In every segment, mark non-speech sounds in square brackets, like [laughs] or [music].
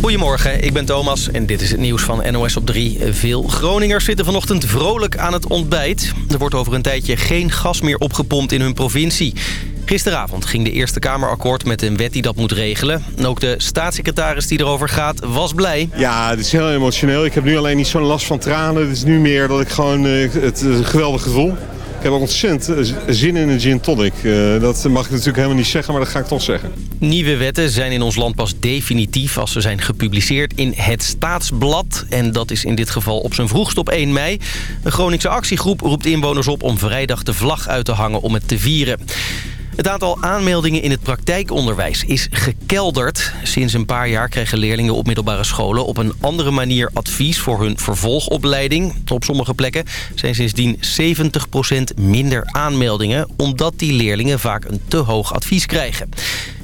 Goedemorgen, ik ben Thomas en dit is het nieuws van NOS op 3. Veel Groningers zitten vanochtend vrolijk aan het ontbijt. Er wordt over een tijdje geen gas meer opgepompt in hun provincie. Gisteravond ging de Eerste Kamer akkoord met een wet die dat moet regelen. En ook de staatssecretaris die erover gaat was blij. Ja, het is heel emotioneel. Ik heb nu alleen niet zo'n last van tranen. Het is nu meer dat ik gewoon uh, het uh, geweldig gevoel. Ik heb ontzettend zin in een gin tonic. Uh, dat mag ik natuurlijk helemaal niet zeggen, maar dat ga ik toch zeggen. Nieuwe wetten zijn in ons land pas definitief als ze zijn gepubliceerd in het Staatsblad. En dat is in dit geval op zijn vroegst op 1 mei. Een Groningse actiegroep roept inwoners op om vrijdag de vlag uit te hangen om het te vieren. Het aantal aanmeldingen in het praktijkonderwijs is gekelderd. Sinds een paar jaar krijgen leerlingen op middelbare scholen op een andere manier advies voor hun vervolgopleiding. Op sommige plekken zijn sindsdien 70% minder aanmeldingen... omdat die leerlingen vaak een te hoog advies krijgen.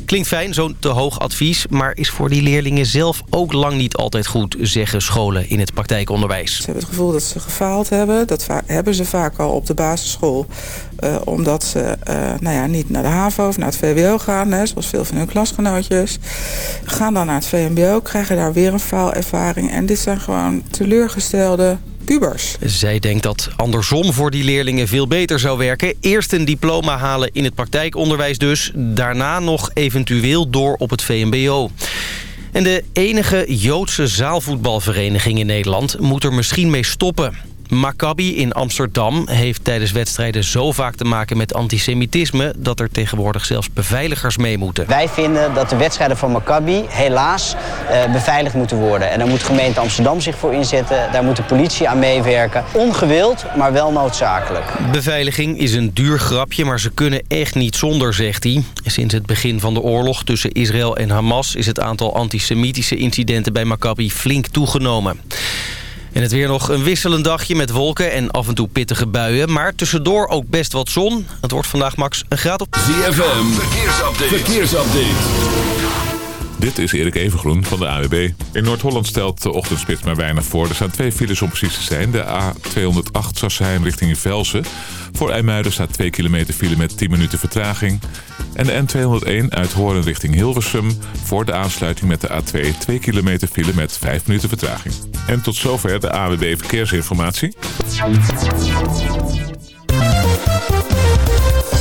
Klinkt fijn, zo'n te hoog advies, maar is voor die leerlingen zelf ook lang niet altijd goed, zeggen scholen in het praktijkonderwijs. Ze hebben het gevoel dat ze gefaald hebben. Dat hebben ze vaak al op de basisschool. Uh, omdat ze uh, nou ja, niet naar de HAVO of naar het VWO gaan, hè, zoals veel van hun klasgenootjes. Gaan dan naar het VMBO, krijgen daar weer een faalervaring. En dit zijn gewoon teleurgestelde Zij denkt dat andersom voor die leerlingen veel beter zou werken. Eerst een diploma halen in het praktijkonderwijs dus. Daarna nog eventueel door op het VMBO. En de enige Joodse zaalvoetbalvereniging in Nederland moet er misschien mee stoppen. Maccabi in Amsterdam heeft tijdens wedstrijden zo vaak te maken met antisemitisme... dat er tegenwoordig zelfs beveiligers mee moeten. Wij vinden dat de wedstrijden van Maccabi helaas uh, beveiligd moeten worden. En daar moet gemeente Amsterdam zich voor inzetten. Daar moet de politie aan meewerken. Ongewild, maar wel noodzakelijk. Beveiliging is een duur grapje, maar ze kunnen echt niet zonder, zegt hij. Sinds het begin van de oorlog tussen Israël en Hamas... is het aantal antisemitische incidenten bij Maccabi flink toegenomen. En het weer nog een wisselend dagje met wolken en af en toe pittige buien. Maar tussendoor ook best wat zon. Het wordt vandaag max een graad op... ZFM, verkeersupdate. verkeersupdate. Dit is Erik Evengroen van de AWB. In Noord-Holland stelt de ochtendspits maar weinig voor. Er staan twee files om precies te zijn. De A208 Sassheim richting Velsen. Voor IJmuiden staat 2 kilometer file met 10 minuten vertraging. En de N201 uit Horen richting Hilversum. Voor de aansluiting met de A2 2 kilometer file met 5 minuten vertraging. En tot zover de AWB Verkeersinformatie.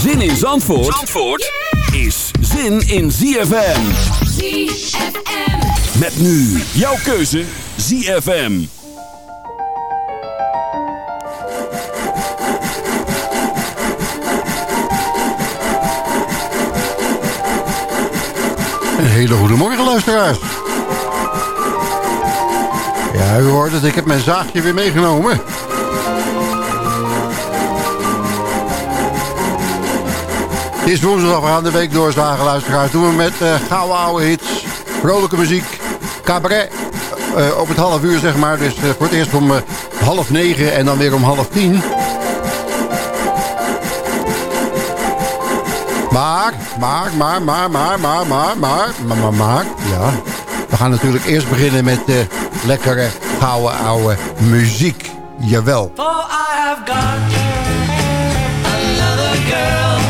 Zin in Zandvoort, Zandvoort is zin in ZFM. ZFM. Met nu jouw keuze ZFM. Een hele goede morgen luisteraars. Ja, u hoort het, ik heb mijn zaagje weer meegenomen. Het is woensdag, we gaan de week doorzagen, luisteraars. Doen we met uh, gouden oude hits, vrolijke muziek, cabaret. Uh, op het half uur, zeg maar. Dus uh, voor het eerst om half negen en dan weer om half tien. Maar, maar, maar, maar, maar, maar, maar, maar, maar, maar, maar, ja. We gaan natuurlijk eerst beginnen met de lekkere, gouden oude muziek. Jawel. I have got girl.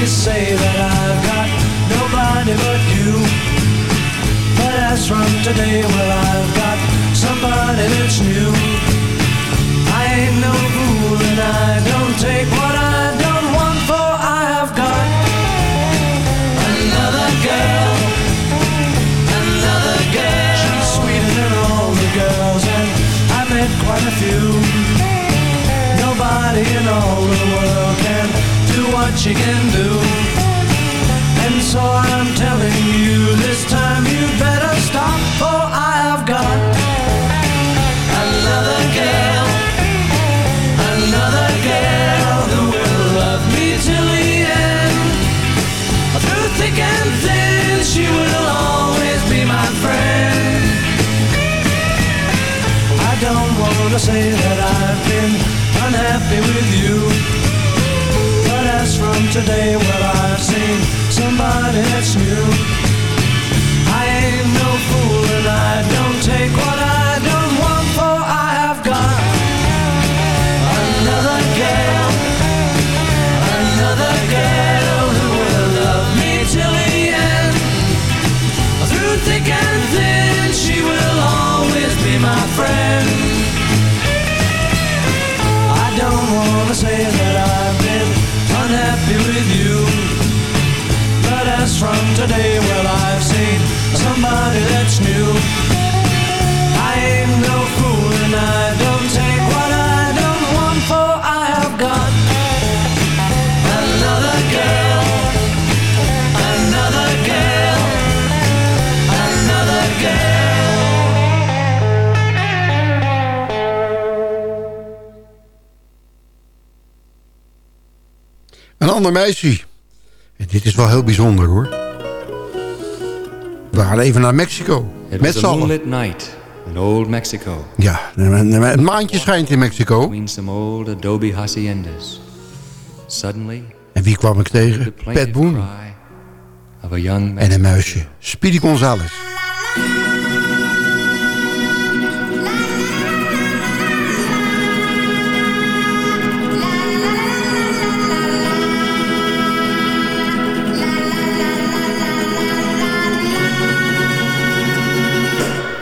Me say that I've got nobody but you. But as from today, well, I've got somebody that's new. I ain't no fool and I don't take what I don't want, for I have got another girl. Another girl. She's sweeter than all the girls, and I met quite a few. Nobody in all the world do what you can do. And so I'm telling you this time you better stop, or I have got another girl, another girl who will love me till the end. Through thick and thin, she will always be my friend. I don't wanna say that I've been unhappy with you. Today, well, I've seen somebody that's new. I ain't no fool and I don't take what I don't want, for I have got another girl, another girl who will love me till the end. Through thick and thin, she will always be my friend. Today, well, I've seen somebody that's new. I ain't no fool and I don't take what I don't want, for I have got another girl, another girl, another girl. Een ander meisje. En dit is wel heel bijzonder hoor. We gaan even naar Mexico. It Met z'n allen. moonlit night in old Mexico. Ja, het maandje schijnt in Mexico. Between some old adobe haciendas. Suddenly, En wie kwam ik tegen? Pat Boone. En een muisje. Speedy Gonzales.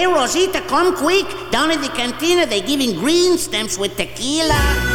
Hey, Rosita, come quick. Down in the cantina, they're giving green stamps with tequila.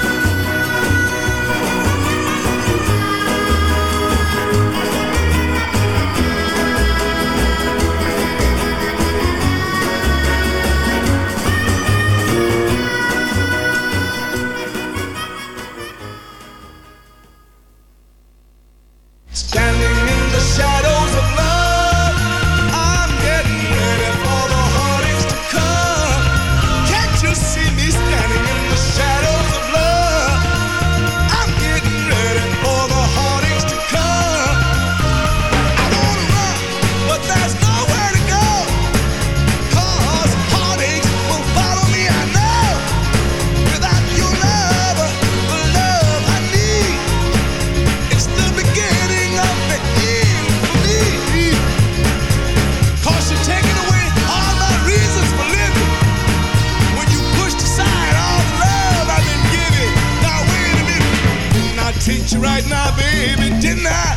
You right now, baby? Didn't I?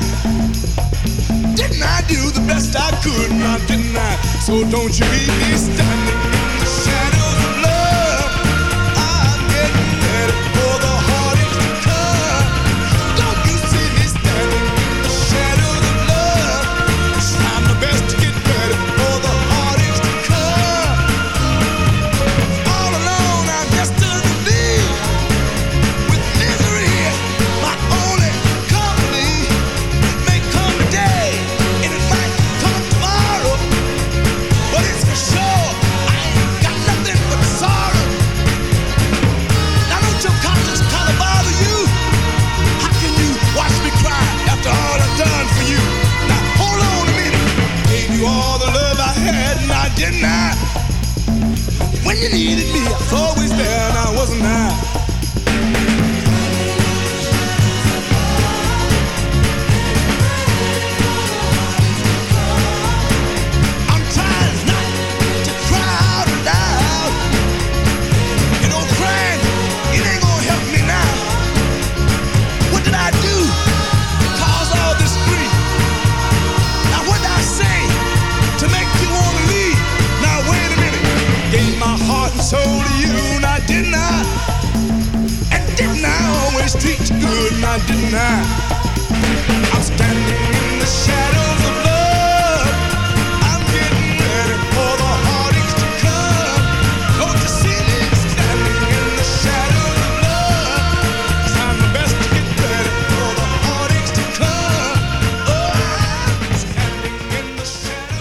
Didn't I do the best I could? Now didn't I? So don't you leave me standing in the shadows didn't I? When you needed me, I was always there and I wasn't there. Best.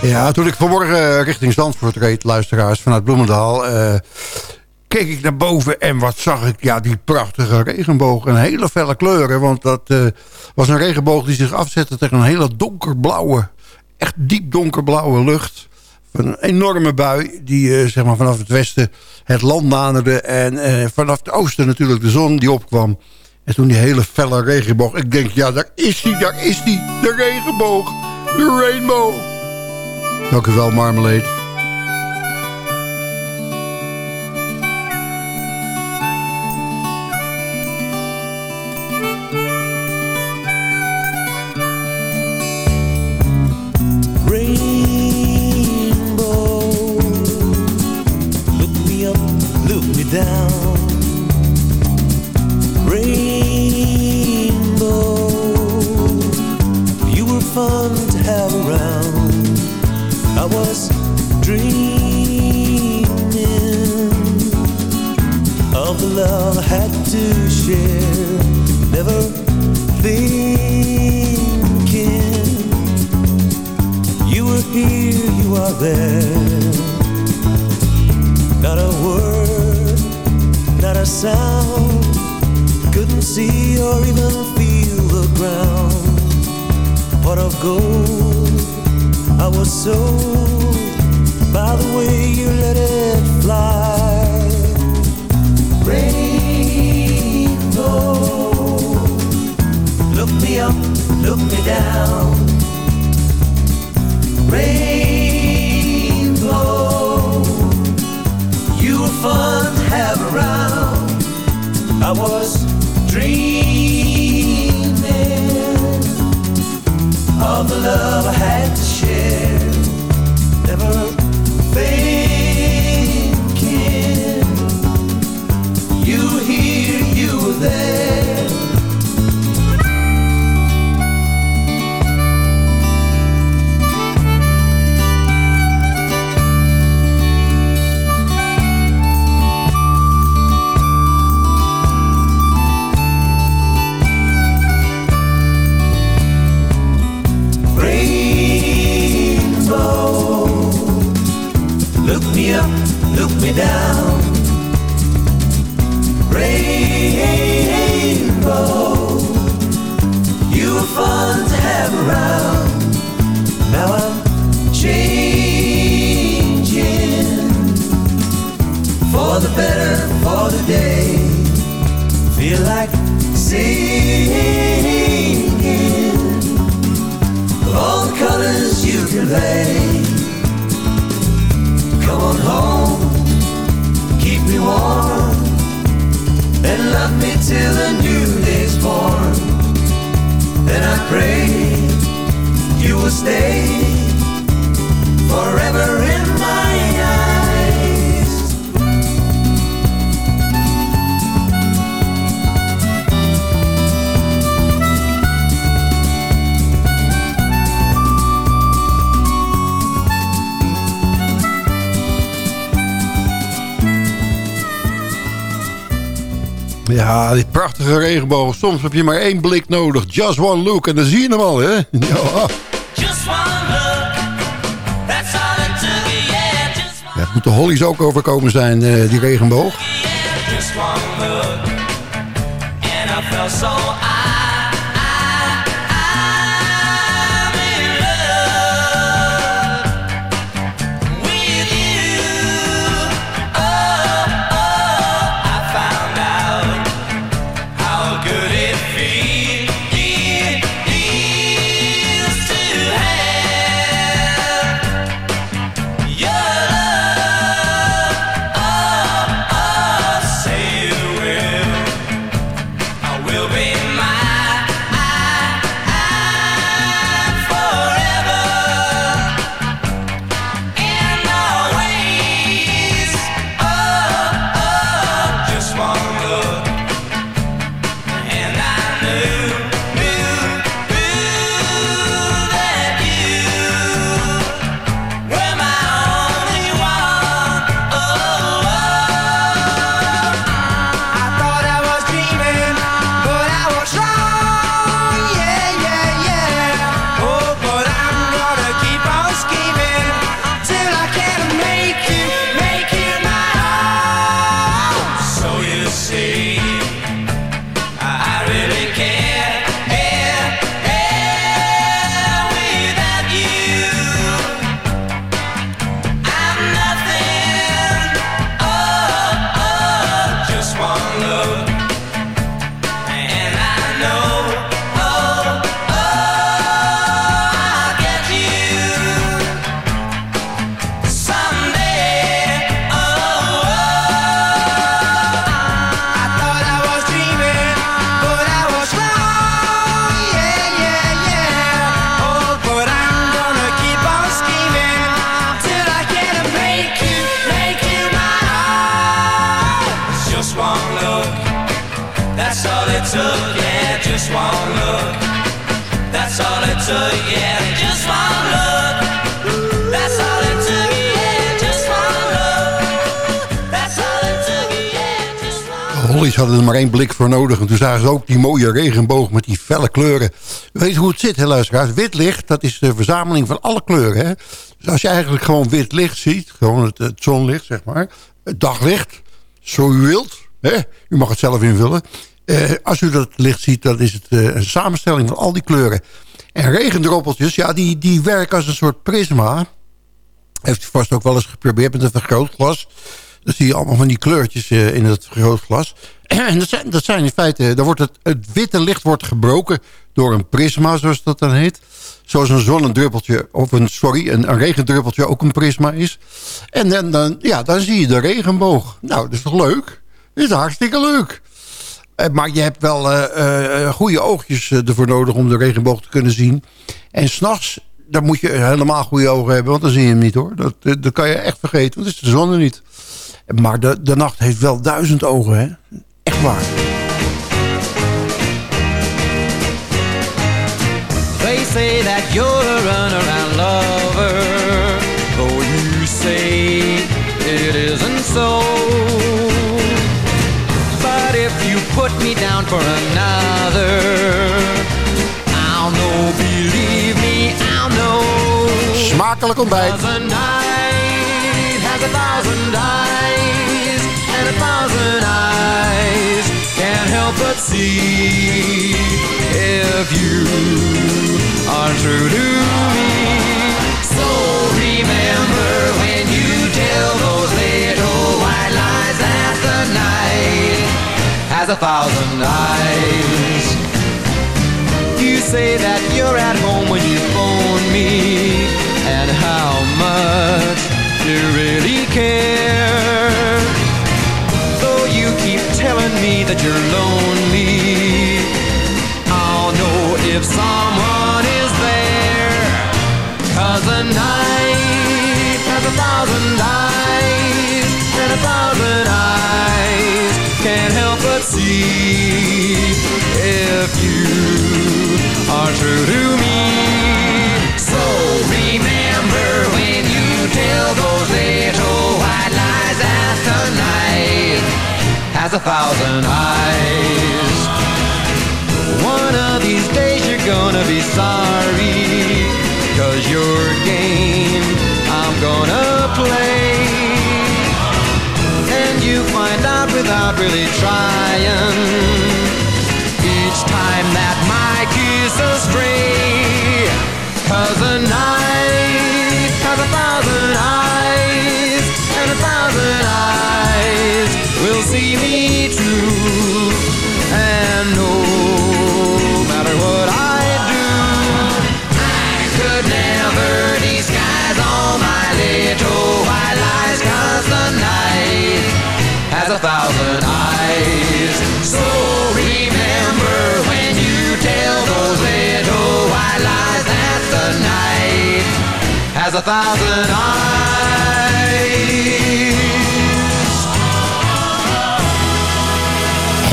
Ja, toen ik vanmorgen richting Zandvoort reed, luisteraars, vanuit Bloemendaal... eh, keek ik naar boven en wat zag ik? Ja, die prachtige regenboog. Een hele felle kleuren, want dat eh, was een regenboog die zich afzette tegen een hele donkerblauwe... echt diep donkerblauwe lucht. Een enorme bui die eh, zeg maar vanaf het westen het land naderde... en eh, vanaf het oosten natuurlijk de zon die opkwam. En toen die hele felle regenboog. Ik denk, ja, daar is die, daar is die, de regenboog. De rainbow. Dank u wel, Marmalade. Fun to have around. I was dreaming of the love I had to share. Never thinking regenboog. Soms heb je maar één blik nodig. Just one look. En dan zie je hem al, hè? [laughs] Ja. Just one look, that's all it took, yeah. Just, Ja, het moet de Hollies ook overkomen zijn, eh, die regenboog. just one look, and I felt so Hollies hadden er maar één blik voor nodig. En toen zagen ze ook die mooie regenboog met die felle kleuren. Weet hoe het zit, hè, luisteraars. Wit licht, dat is de verzameling van alle kleuren. Hè? Dus als je eigenlijk gewoon wit licht ziet... gewoon het, het zonlicht, zeg maar... het daglicht, zo u wilt... Hè? u mag het zelf invullen... Eh, als u dat licht ziet, dan is het eh, een samenstelling van al die kleuren. En regendroppeltjes, ja, die, die werken als een soort prisma. Heeft u vast ook wel eens geprobeerd met een vergrootglas. Dan zie je allemaal van die kleurtjes eh, in het vergrootglas. [clears throat] En dat zijn, dat zijn in feite... Daar wordt het, het witte licht wordt gebroken door een prisma, zoals dat dan heet. Zoals een zonnedruppeltje, of een, sorry, een, een regendruppeltje ook een prisma is. En dan, dan, ja, dan zie je de regenboog. Nou, dat is toch leuk? Dat is hartstikke leuk. Eh, Maar je hebt wel eh, eh, goede oogjes ervoor nodig om de regenboog te kunnen zien. En s'nachts, dan moet je helemaal goede ogen hebben, want dan zie je hem niet hoor. Dat, dat kan je echt vergeten, want het is de zon er niet. Maar de, de nacht heeft wel duizend ogen, hè? Echt waar. They say that you're a lover, though you say it so. Put me down for another, I'll know, believe me, I'll know. Smakelijk ontbijt. Cause a night has a thousand eyes, and a thousand eyes can't help but see if you are true to me. So remember when you tell those little white lies that the night has a thousand eyes. You say that you're at home when you phone me, and how much you really care. Though you keep telling me that you're lonely, I'll know if someone is there. Cause a night has a thousand eyes, and a thousand eyes can't help but see if you are true to me. So remember when you tell those little white lies that the night has a thousand eyes. One of these days you're gonna be sorry, cause your game I'm gonna play. Without really trying, each time that my kiss astray. Cause a night has a thousand eyes, and a thousand eyes will see me through. And no matter what I do, I could never disguise all my little has a thousand eyes. So remember when you tell those little white lies that the night has a thousand eyes.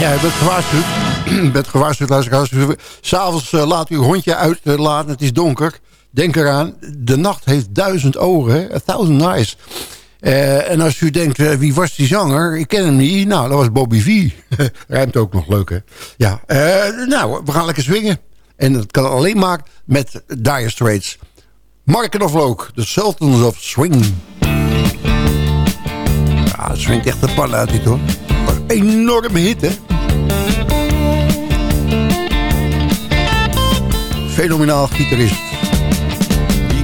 Ja, bent gewaarschuwd. [clears throat] Je bent gewaarschuwd, luisteraars. S'avonds uh, laat uw hondje uitlaten. het is donker. Denk eraan, de nacht heeft duizend ogen. hè. A thousand eyes. Eh, en als u denkt, eh, wie was die zanger? Ik ken hem niet. Nou, dat was Bobby V. [laughs] Rijmt ook nog leuk, hè? Ja, eh, nou, we gaan lekker swingen. En dat kan alleen maar met Dire Straits. Marken of Look, The Sultans of Swing. Ja, het swingt echt de pan uit dit, hoor. Maar enorme hit, hè? Fenomenaal gitarist.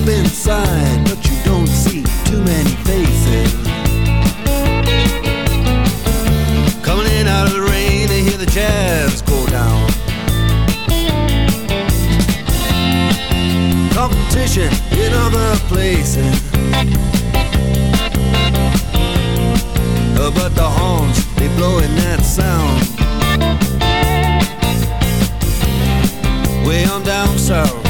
step inside, but you don't see too many faces. Coming in out of the rain, they hear the jazz go down. Competition in other places. Uh, but the horns, they blowing that sound Way on down south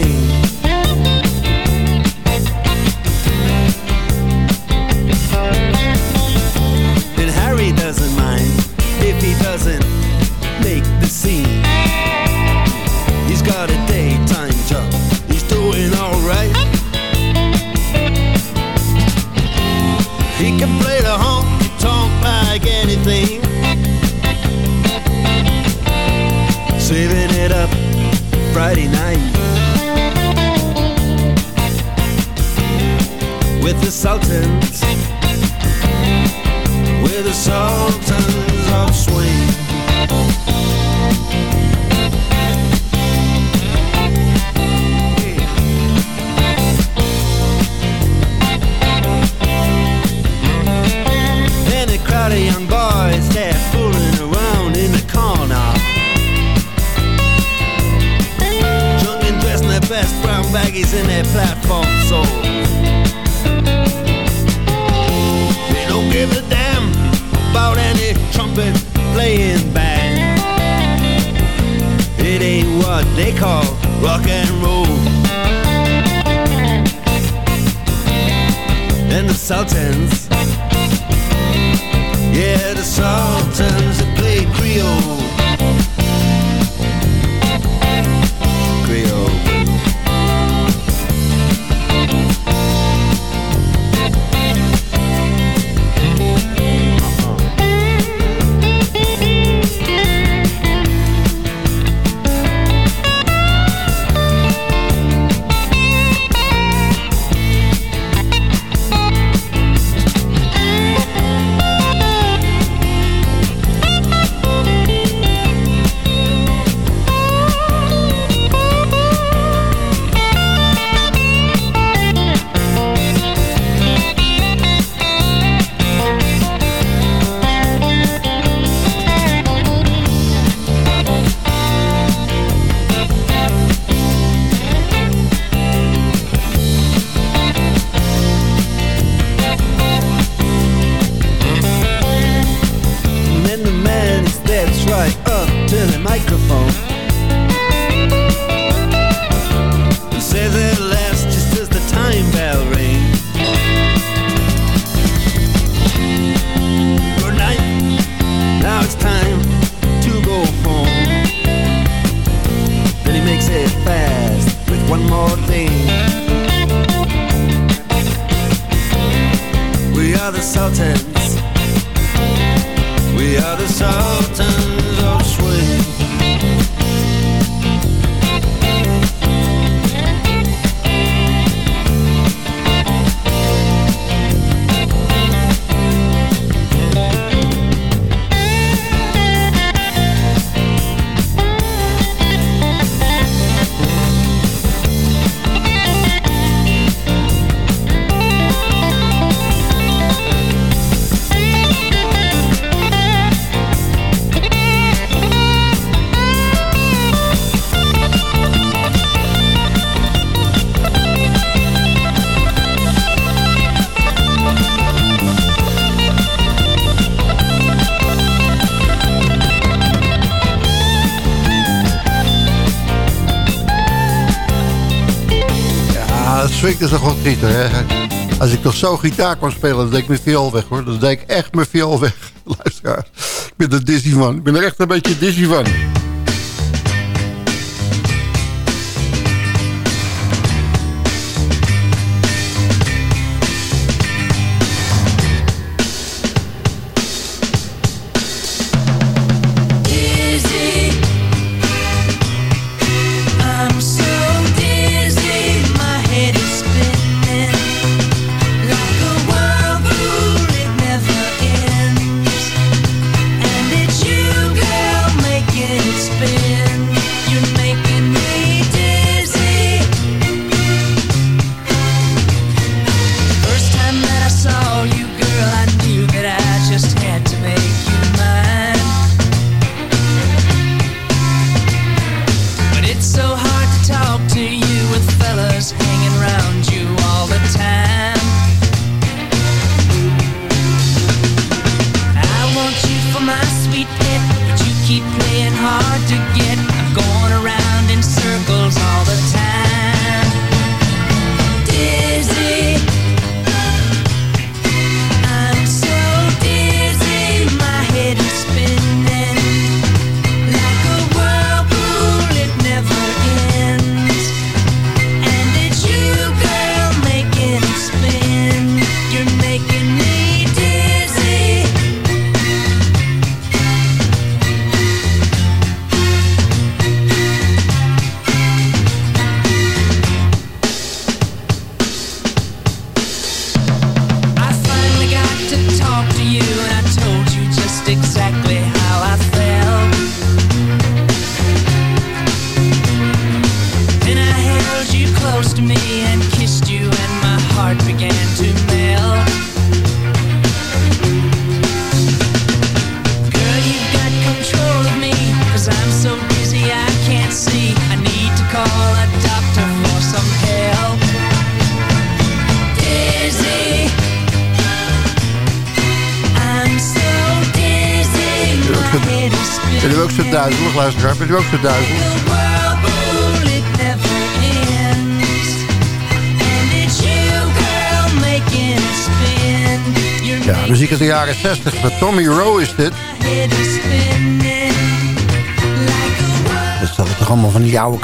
Friday night with the Sultans with the sultans of swing. And a crowd of young boys baggies in their platform soles. They don't give a damn about any trumpet playing band. It ain't what they call rock and roll. And the Sultans, yeah, the Sultans that play. Creole. Is toch wel gieter, hè? Als ik toch zo gitaar kon spelen, dan deed ik mijn viool weg, hoor. Dan deed ik echt mijn viool weg. [laughs] Luisteraar, ik ben er dizzy van. Ik ben er echt een beetje dizzy van.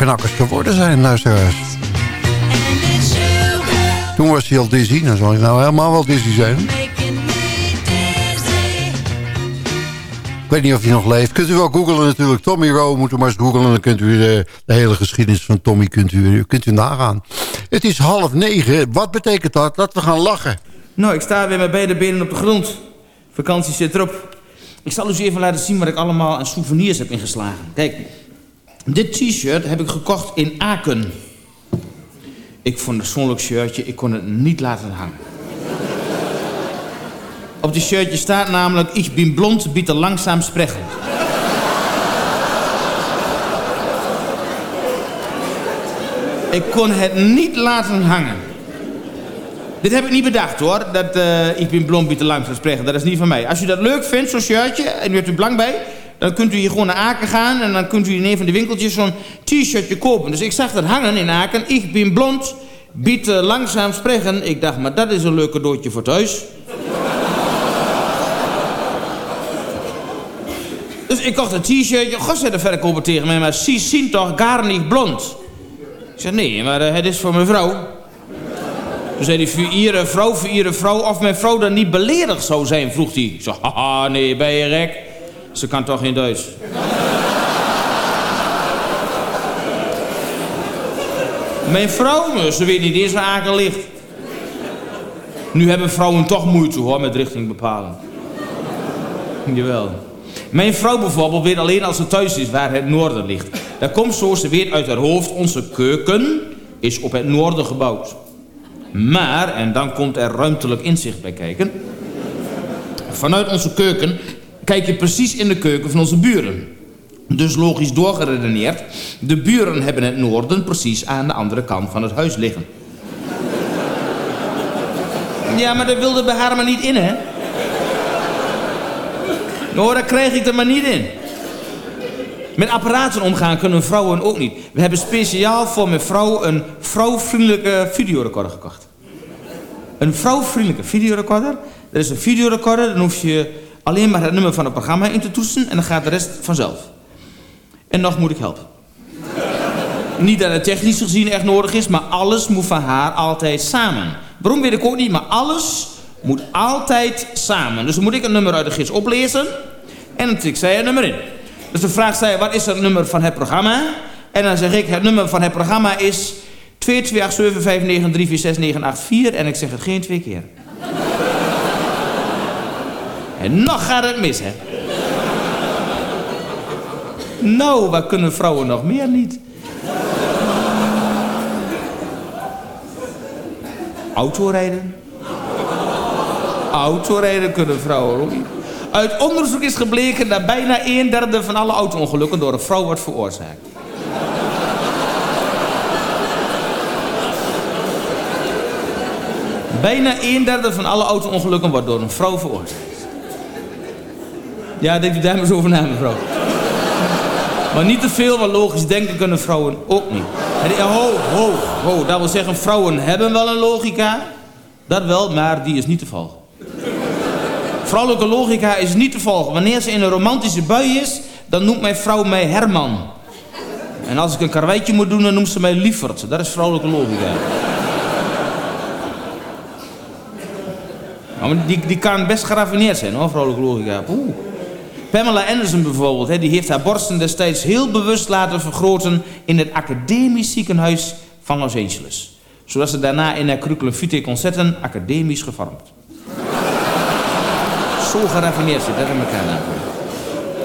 Knakkers geworden zijn, luisteraars. Toen was hij al dizzy, dan zal hij nou helemaal wel dizzy zijn. Ik weet niet of hij nog leeft. Kunt u wel googlen natuurlijk. Tommy Rowe moet u maar eens googlen. Dan kunt u de, de, hele geschiedenis van Tommy kunt u, kunt u nagaan. Het is half negen. Wat betekent dat? Dat we gaan lachen. Nou, ik sta weer met beide benen op de grond. Vakantie zit erop. Ik zal u eens even laten zien wat ik allemaal aan souvenirs heb ingeslagen. Kijk, dit t-shirt heb ik gekocht in Aken. Ik vond het zo'n shirtje, ik kon het niet laten hangen. Op die shirtje staat namelijk... Ik ben blond, bitte langzaam spreken. ik kon het niet laten hangen. Dit heb ik niet bedacht hoor, dat uh, ik ben blond, bitte langzaam spreken. Dat is niet van mij. Als u dat leuk vindt, zo'n shirtje, en u hebt er belang bij... dan kunt u hier gewoon naar Aken gaan... en dan kunt u in een van de winkeltjes zo'n t-shirtje kopen. Dus ik zag dat hangen in Aken. Ik ben blond, bitte langzaam spreken. Ik dacht, maar dat is een leuk cadeautje voor thuis. [laughs] Dus ik kocht een t-shirtje. God zei de verkoper tegen mij, maar ze zien toch gar niet blond? Ik zei, nee, maar uh, het is voor mijn vrouw. Toen zei hij, voor iedere vrouw, voor iedere vrouw... of mijn vrouw dan niet beledigd zou zijn, vroeg hij. Ik zei, haha, nee, ben je gek? Ze kan toch geen Duits? mijn vrouw, ze weet niet eens waar Aken ligt. Nu hebben vrouwen toch moeite, hoor, met richting bepalen. Jawel. Mijn vrouw bijvoorbeeld weet alleen als ze thuis is waar het noorden ligt. Dat komt zo, ze weet uit haar hoofd, onze keuken is op het noorden gebouwd. Maar, en dan komt er ruimtelijk inzicht bij kijken... vanuit onze keuken kijk je precies in de keuken van onze buren. Dus logisch doorgeredeneerd, de buren hebben het noorden precies aan de andere kant van het huis liggen. [laughs] Ja, maar dat wilde bij haar maar niet in, hè? Nou, daar krijg ik er maar niet in. Met apparaten omgaan kunnen vrouwen ook niet. We hebben speciaal voor mijn vrouw een vrouwvriendelijke videorecorder gekocht. Een vrouwvriendelijke videorecorder. Dat is een videorecorder, dan hoef je alleen maar het nummer van het programma in te toetsen... en dan gaat de rest vanzelf. En nog moet ik helpen. [laughs] niet dat het technisch gezien echt nodig is, maar alles moet van haar altijd samen. Waarom weet ik ook niet, maar alles moet altijd samen. Dus dan moet ik een nummer uit de gids oplezen en dan tik zij het nummer in. Dus dan vraagt zij, wat is het nummer van het programma? En dan zeg ik, het nummer van het programma is 22875934694 en ik zeg het geen twee keer. En nog gaat het mis, hè? Nou, wat kunnen vrouwen nog meer niet? Autorijden. Autorijden kunnen vrouwen ook niet. Uit onderzoek is gebleken dat bijna een derde van alle auto-ongelukken door een vrouw wordt veroorzaakt. bijna een derde van alle auto-ongelukken wordt door een vrouw veroorzaakt. Ja, denkt u daar maar eens over na, mevrouw. Maar niet te veel, want logisch denken kunnen vrouwen ook niet. Ho, ho, ho. Dat wil zeggen, vrouwen hebben wel een logica. Dat wel, maar die is niet te volgen. Vrouwelijke logica is niet te volgen. Wanneer ze in een romantische bui is, dan noemt mijn vrouw mij Herman. En als ik een karweitje moet doen, dan noemt ze mij Liefert. Dat is vrouwelijke logica. Maar die, die kan best geraffineerd zijn, hoor, vrouwelijke logica. Oeh. Pamela Anderson bijvoorbeeld, hè, die heeft haar borsten destijds heel bewust laten vergroten in het academisch ziekenhuis van Los Angeles. Zodat ze daarna in haar curriculum vitae concerten academisch gevormd. Zo geraffineerd zit dat in elkaar. Nou.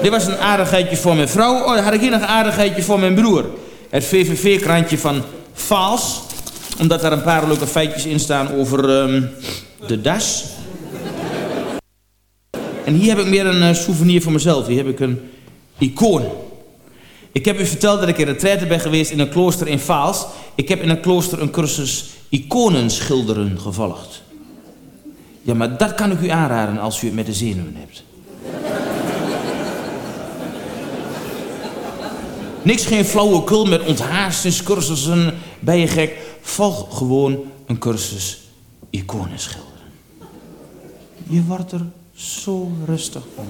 Dit was een aardigheidje voor mijn vrouw. Oh, had ik hier nog een aardigheidje voor mijn broer. Het VVV-krantje van Vaals. Omdat daar een paar leuke feitjes in staan over um, de das. En hier heb ik meer een uh, souvenir voor mezelf. Hier heb ik een icoon. Ik heb u verteld dat ik in retraite ben geweest in een klooster in Vaals. Ik heb in een klooster een cursus iconenschilderen gevolgd. Ja, maar dat kan ik u aanraden als u het met de zenuwen hebt. Niks geen flauwekul met onthaastingscursussen. Ben je gek? Volg gewoon een cursus iconen schilderen. Je wordt er zo rustig van.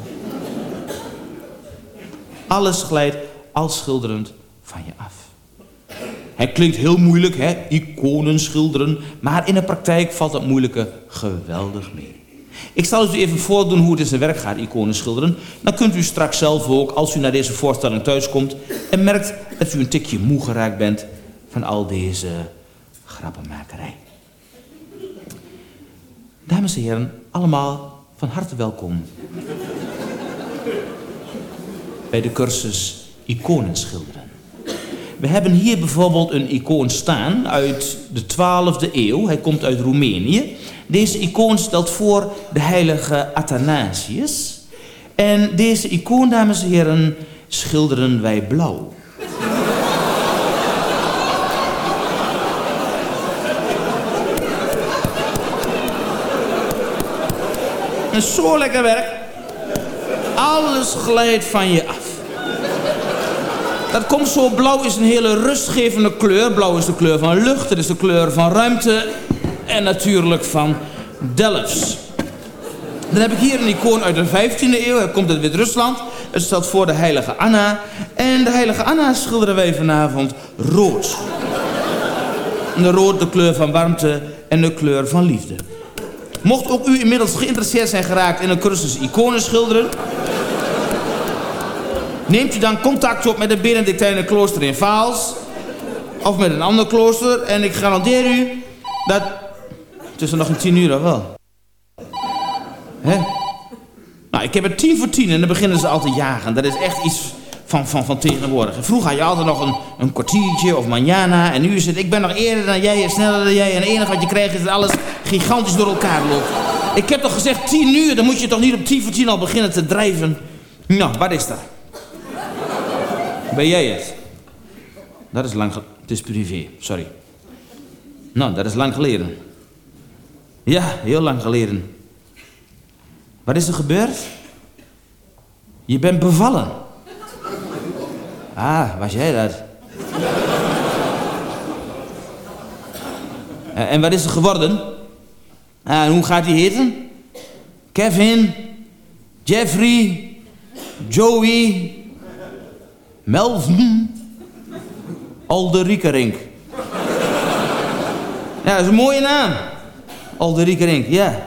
Alles glijdt als schilderend van je af. Het klinkt heel moeilijk, hè? Iconen schilderen. Maar in de praktijk valt dat moeilijke geweldig mee. Ik zal u even voordoen hoe het in zijn werk gaat, iconen schilderen. Dan kunt u straks zelf ook, als u naar deze voorstelling thuiskomt... en merkt dat u een tikje moe geraakt bent van al deze grappenmakerij. Dames en heren, allemaal van harte welkom. Bij de cursus iconen schilderen. We hebben hier bijvoorbeeld een icoon staan uit de 12e eeuw. Hij komt uit Roemenië. Deze icoon stelt voor de heilige Athanasius. En deze icoon, dames en heren, schilderen wij blauw. En zo lekker werk. Alles glijdt van je af. Dat komt zo, blauw is een hele rustgevende kleur. Blauw is de kleur van lucht, het is de kleur van ruimte en natuurlijk van Delfts. Dan heb ik hier een icoon uit de 15e eeuw. Hij komt uit Wit-Rusland. Het stelt voor de heilige Anna. En de heilige Anna schilderen wij vanavond rood. De rood de kleur van warmte en de kleur van liefde. Mocht ook u inmiddels geïnteresseerd zijn geraakt in een cursus iconen schilderen... neemt u dan contact op met de Benedictijnen klooster in Vaals... of met een ander klooster. En ik garandeer u dat... Het is er nog een tien uur, of wel? Hè? Nou, ik heb het tien voor tien en dan beginnen ze al te jagen. Dat is echt iets van, van, van tegenwoordig. Vroeger had je altijd nog een, een kwartiertje of manjana. En nu is het, ik ben nog eerder dan jij en sneller dan jij. En het enige wat je krijgt is dat alles gigantisch door elkaar loopt. Ik heb toch gezegd tien uur, dan moet je toch niet op tien voor tien al beginnen te drijven. Nou, wat is dat? Ben jij het? Dat is lang. Het is privé, sorry. Nou, dat is lang geleden. Ja, heel lang geleden. Wat is er gebeurd? Je bent bevallen. Ah, was jij dat? Eh, en wat is er geworden? Ah, en hoe gaat hij heten? Kevin, Jeffrey, Joey, Melvin, Alderiekerink. Ja, dat is een mooie naam. Alderiekerink, ja.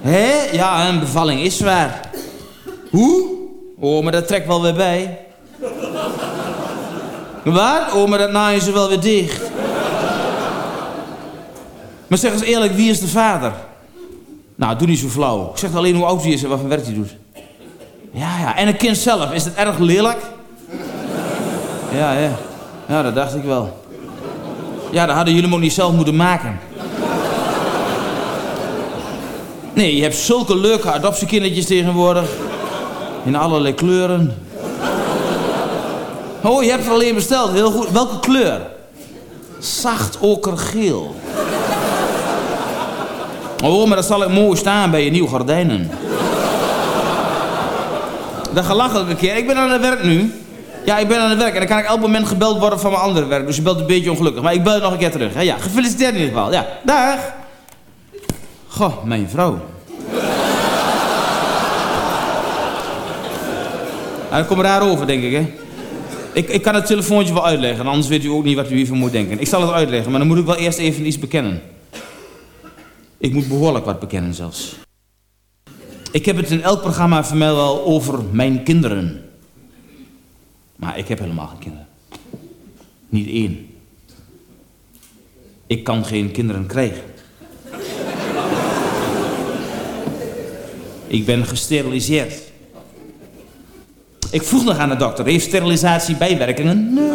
Hé? Ja, een bevalling is zwaar. Hoe? Oh, maar dat trekt wel weer bij. Wat? Oh, maar dat naaien ze wel weer dicht. Maar zeg eens eerlijk, wie is de vader? Nou, doe niet zo flauw. Ik zeg alleen hoe oud hij is en wat voor werk hij doet. Ja, ja. En het kind zelf, is het erg lelijk? Ja, ja. Ja, dat dacht ik wel. Ja, dat hadden jullie hem ook niet zelf moeten maken. Nee, je hebt zulke leuke adoptiekindertjes tegenwoordig. In allerlei kleuren. Oh, je hebt er alleen besteld. Heel goed. Welke kleur? Zacht okergeel. Oh, maar dat zal ik mooi staan bij je nieuwe gordijnen. Dat gelach elke keer. Ik ben aan het werk nu. Ja, ik ben aan het werk en dan kan ik elk moment gebeld worden van mijn andere werk. Dus je belt een beetje ongelukkig. Maar ik bel je nog een keer terug. Ja, gefeliciteerd in ieder geval. Ja, dag. Goh, mijn vrouw. Ja, dat komt raar over, denk ik, hè. Ik, ik kan het telefoontje wel uitleggen, anders weet u ook niet wat u hiervan moet denken. Ik zal het uitleggen, maar dan moet ik wel eerst even iets bekennen. Ik moet behoorlijk wat bekennen zelfs. Ik heb het in elk programma van mij wel over mijn kinderen. Maar ik heb helemaal geen kinderen. Niet één. Ik kan geen kinderen krijgen. Ik ben gesteriliseerd. Ik vroeg nog aan de dokter, heeft sterilisatie bijwerkingen? Nee.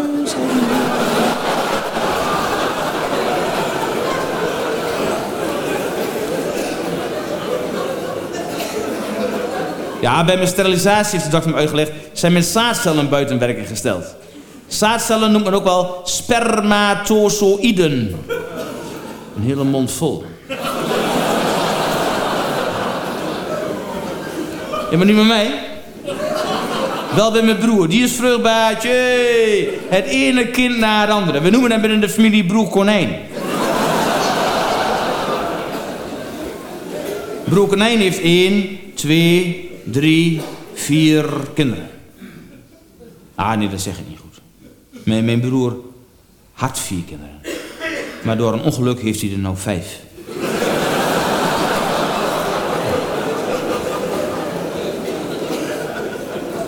Ja, bij mijn sterilisatie heeft de dokter me uitgelegd, zijn mijn zaadcellen buiten werking gesteld. Zaadcellen noemt men ook wel spermatozoïden. Een hele mond vol. Ja, maar niet met mij. Wel bij mijn broer, die is vruchtbaar. Tjee. Het ene kind na het andere. We noemen hem binnen de familie broer Konijn. Broer Konijn heeft één, twee, drie, vier kinderen. Ah, nee, dat zeg ik niet goed. Mijn, mijn broer had vier kinderen. Maar door een ongeluk heeft hij er nou vijf.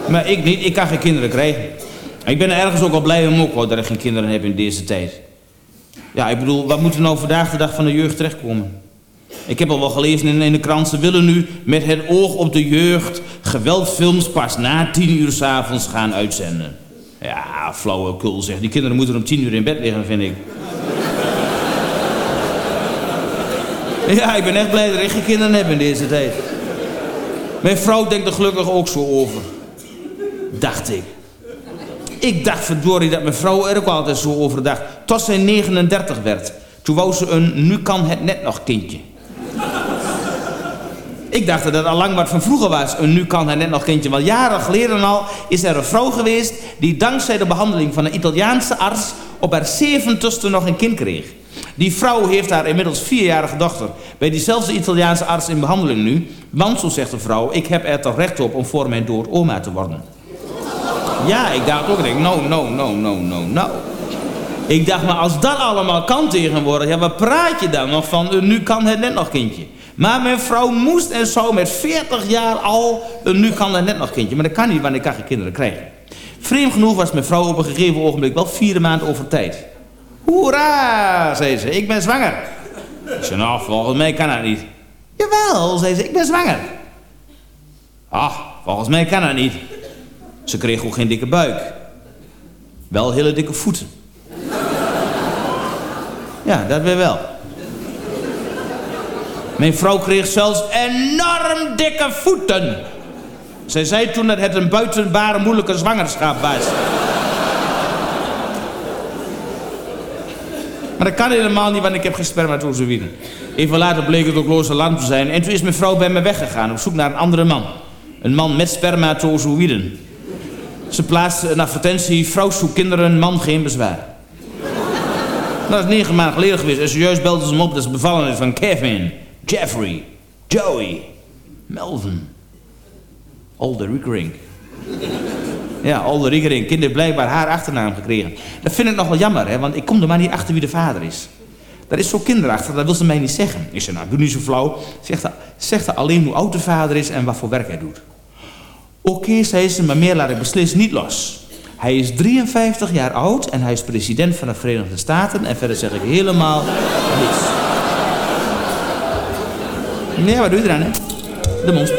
Maar ik niet, ik kan geen kinderen krijgen. Ik ben er ergens ook al blij om ook, dat ik geen kinderen heb in deze tijd. Ja, ik bedoel, wat moet er nou vandaag de dag van de jeugd terechtkomen? Ik heb al wel gelezen in, in de krant, ze willen nu met het oog op de jeugd geweldfilms pas na tien uur s'avonds gaan uitzenden. Ja, flauwekul zeg. Die kinderen moeten om tien uur in bed liggen, vind ik. [laughs] Ja, ik ben echt blij dat ik geen kinderen heb in deze tijd. Mijn vrouw denkt er gelukkig ook zo over. Dacht ik. Ik dacht verdorie dat mijn vrouw er ook altijd zo over dacht. Tot zij 39 werd. Toen wou ze een nu kan het net nog kindje. Ik dacht dat het al lang wat van vroeger was. Een nu kan het net nog kindje. Want jaren geleden al is er een vrouw geweest... die dankzij de behandeling van een Italiaanse arts... op haar zeventigste nog een kind kreeg. Die vrouw heeft haar inmiddels vierjarige dochter... bij diezelfde Italiaanse arts in behandeling nu. Want, zo zegt de vrouw... ik heb er toch recht op om voor mijn dood oma te worden. Ja, ik dacht ook, ik denk, no, no, no, no, no, no. Ik dacht, maar als dat allemaal kan tegenwoordig, ja, wat praat je dan nog van, uh, nu kan het net nog kindje. Maar mijn vrouw moest en zou met 40 jaar al, uh, nu kan het net nog kindje. Maar dat kan niet, want ik kan geen kinderen krijgen. Vreemd genoeg was mijn vrouw op een gegeven ogenblik wel vier maanden over tijd. Hoera, zei ze, ik ben zwanger. Ik zei, nou, volgens mij kan dat niet. Jawel, zei ze, ik ben zwanger. Ah, volgens mij kan dat niet. Ze kreeg ook geen dikke buik. Wel hele dikke voeten. Ja, dat weer wel. Mijn vrouw kreeg zelfs enorm dikke voeten. Zij zei toen dat het een buitenbare moeilijke zwangerschap was. Maar dat kan helemaal niet, want ik heb geen spermatozoïden. Even later bleek het ook loze land te zijn. En toen is mijn vrouw bij me weggegaan op zoek naar een andere man. Een man met spermatozoïden. Ze plaatste een advertentie, vrouw zoekt kinderen, man geen bezwaar. Dat is negen maanden geleden geweest. En serieus belde ze hem op dat ze bevallen is van Kevin, Jeffrey, Joey, Melvin. Alder Rickering. Ja, Alder Rickering. Kind blijkbaar haar achternaam gekregen. Dat vind ik nog wel jammer, hè, want ik kom er maar niet achter wie de vader is. Dat is zo kinderachtig, dat wil ze mij niet zeggen. Ik zei, nou, doe niet zo flauw. Zegt er, zegt alleen hoe oud de vader is en wat voor werk hij doet. Oké, zei ze, maar meer laat ik beslist niet los. Hij is 53 jaar oud en hij is president van de Verenigde Staten. En verder zeg ik helemaal niets. Nee, wat doe je eraan, hè? De mond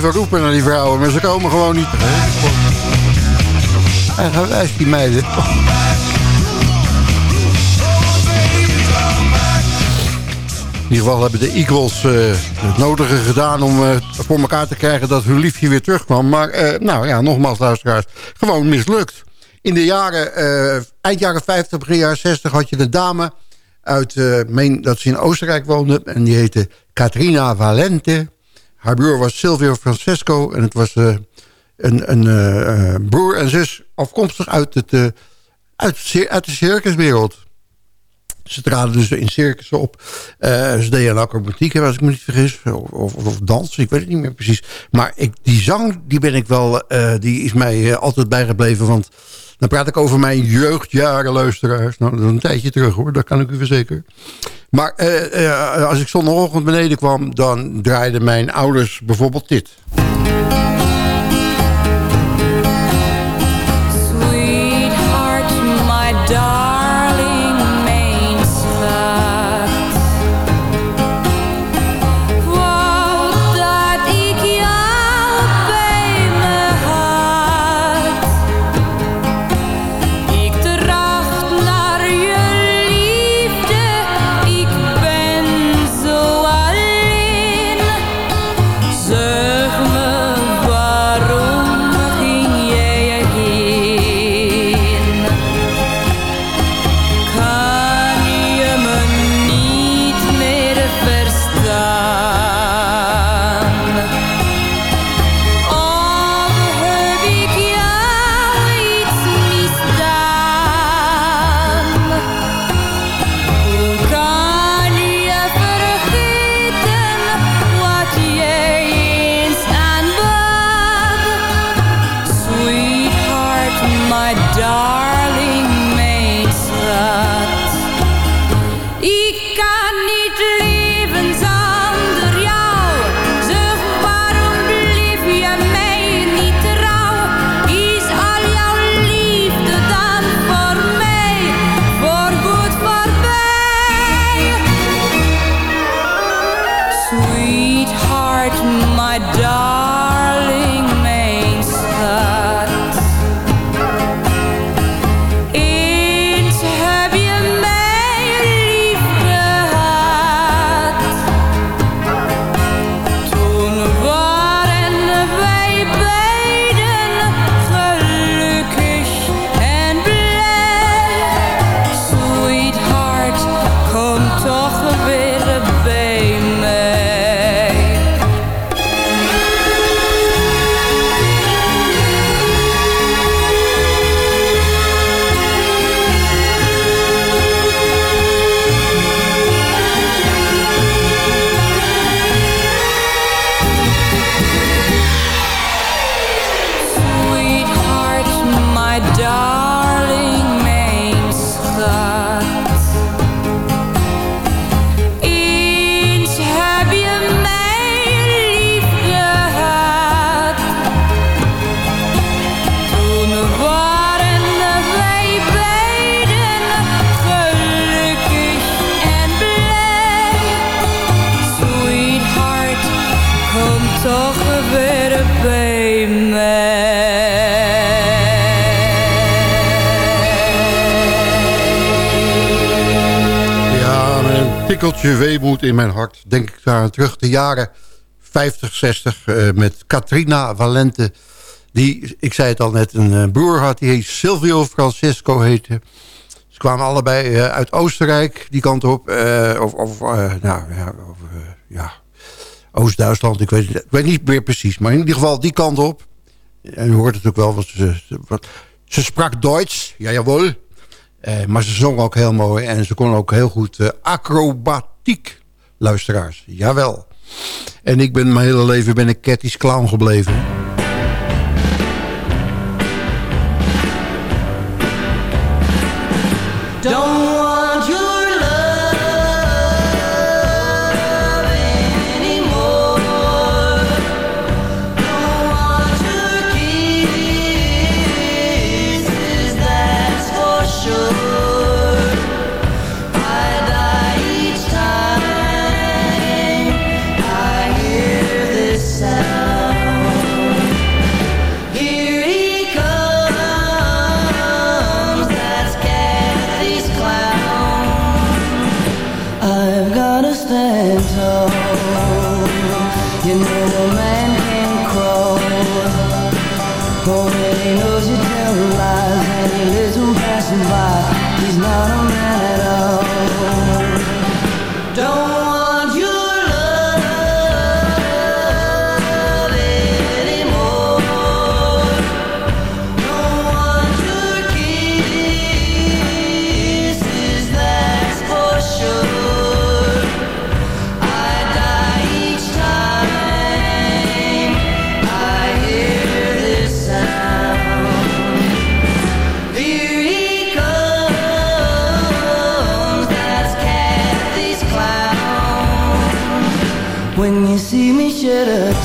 blijven roepen naar die vrouwen. Maar ze komen gewoon niet. Hij gaat wijs die meiden. In ieder geval hebben de Eagles eh, het nodige gedaan om eh, voor elkaar te krijgen dat hun liefje weer terugkwam. Maar eh, nou ja, nogmaals luisteraars, gewoon mislukt. In de jaren, eind jaren 50, begin jaren 60 had je een dame uit, meen dat ze in Oostenrijk woonde. En die heette Katrina Valente. Haar broer was Silvio Francesco. En het was een, een broer en zus afkomstig uit, het, uit, uit de circuswereld. Ze traden dus in circus op. Ze deden een acrobatiek, als ik me niet vergis. Of, of, of dans, ik weet het niet meer precies. Maar ik, die zang, die ben ik wel, die is mij altijd bijgebleven. Want dan praat ik over mijn jeugdjaren, luisteraars. Nou, dat is een tijdje terug hoor, dat kan ik u verzekeren. Maar als ik zondagochtend beneden kwam... dan draaiden mijn ouders bijvoorbeeld dit. Tikkeltje weemoed in mijn hart denk ik daar terug. De jaren 50, 60 eh, met Katrina Valente. Die, ik zei het al net, een eh, broer had. Die Silvio Francisco heette. Ze kwamen allebei eh, uit Oostenrijk, die kant op. of of nou, ja, ja, Oost-Duitsland. Ik weet, ik weet niet meer precies. Maar in ieder geval die kant op. En u hoort het ook wel. Want ze, ze sprak Duits, ja jawel. Eh, maar ze zong ook heel mooi. En ze kon ook heel goed eh, acrobatiek, luisteraars. Jawel. En ik ben mijn hele leven ben ik Cathy's clown gebleven.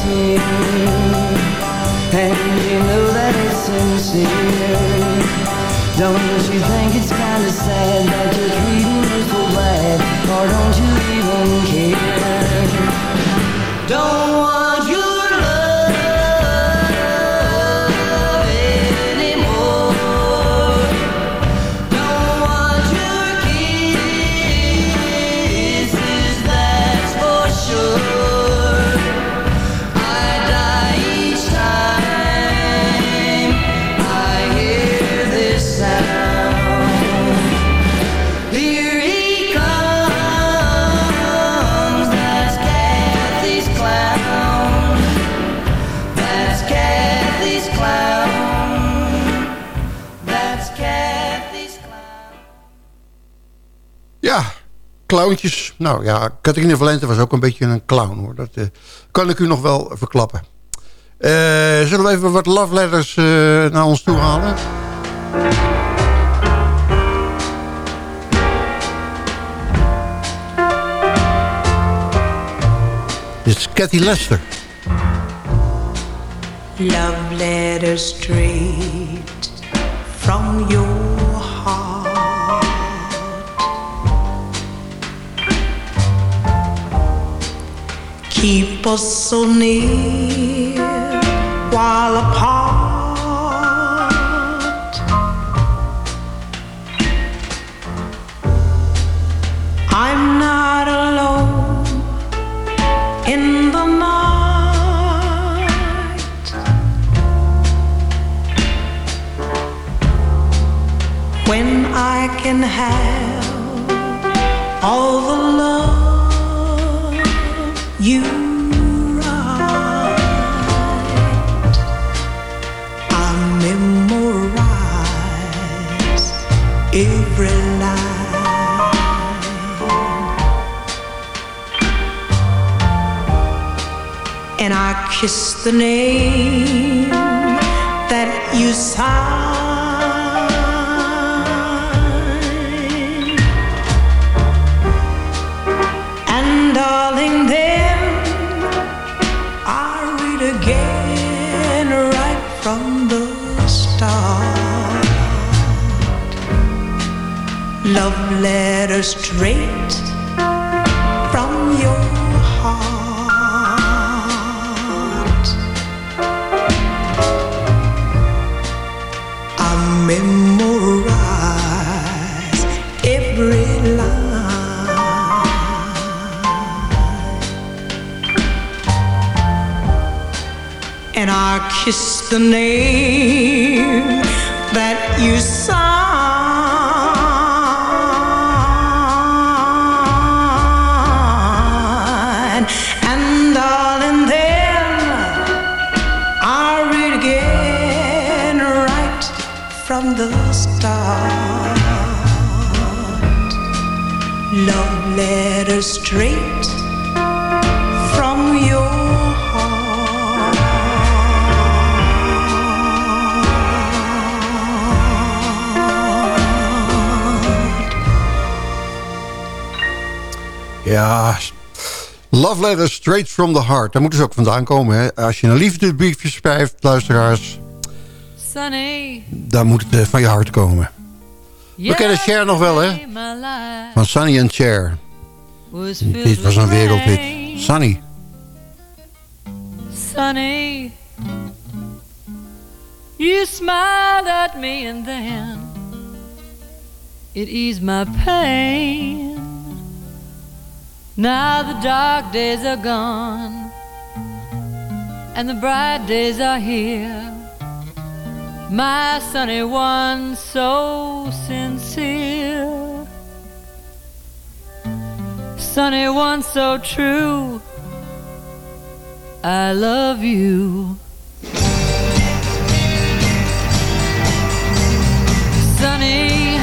Tear, and you know that it's sincere, don't you think it's kinda sad that you're treating me so bad, or don't you even care? Don't Nou ja, Catharina Valente was ook een beetje een clown hoor. Dat eh, kan ik u nog wel verklappen. Eh, zullen we even wat love letters eh, naar ons toe halen? Dit is Cathy Lester. Love letter straight from your Keep us so near while apart. Ja, love letters straight from the heart. Daar moeten ze ook vandaan komen. Hè? Als je een liefdesbriefje schrijft, luisteraars... Sunny, dan moet het eh, van je hart komen. We kennen Cher nog wel, hè? Van Sunny and Cher. was filled Dit was een wereldhit. Sunny. Sunny, you smiled at me and then it eased my pain. Now the dark days are gone and the bright days are here. my sunny one so sincere, sunny one so true. I love you. Sunny,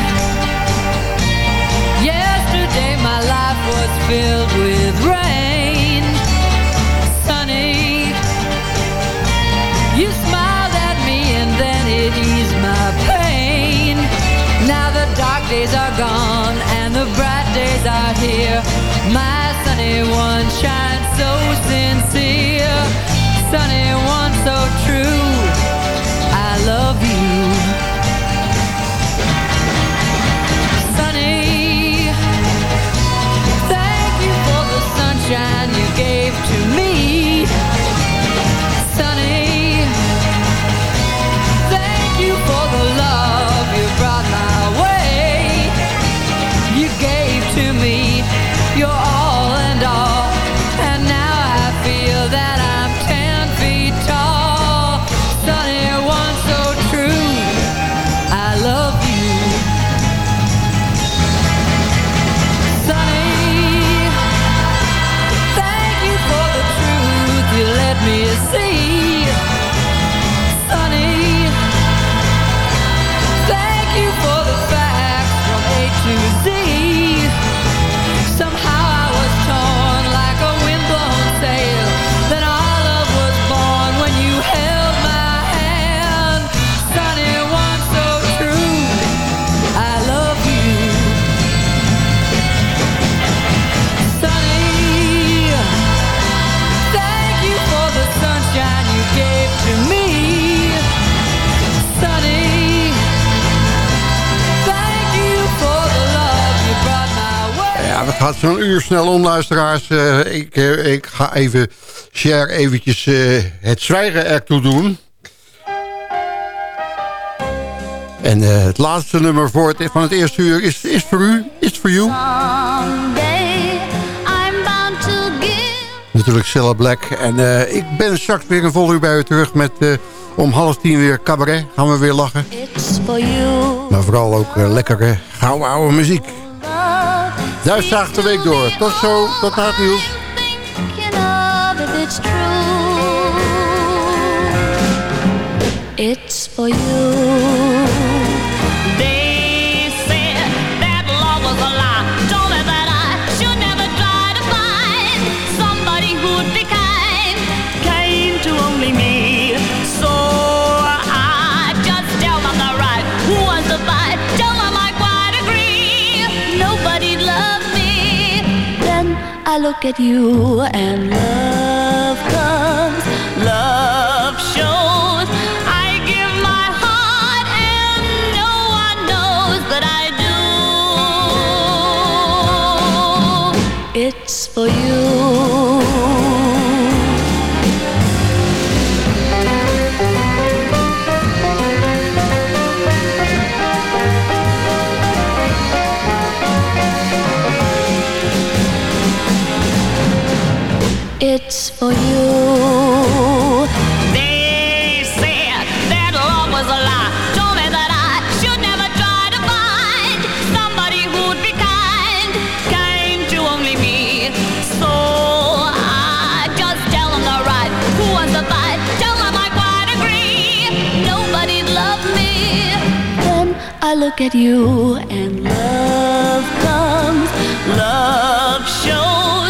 yesterday my life was filled eyes out here. Uur snel om, luisteraars. Eh, ik, eh, ik ga even, Cher, eventjes eh, het zwijgen ertoe doen. En het laatste nummer voor het, van het eerste uur is, is voor u, is voor you. Natuurlijk Cilla Black. En ik ben straks weer een vol uur bij u terug met om half tien weer cabaret. Gaan we weer lachen. Maar vooral ook lekkere, gouden oude muziek. Zaagt de week door. Tot zo, tot na het nieuws. It's for you. Look at you and love comes. Love shows. I give my heart and no one knows that I do. It's for you. For you. They said that love was a lie. Told me that I should never try to find somebody who'd be kind, kind to only me. So I just tell the right. Agree. Nobody loves me. Then I look at you and love comes. Love shows.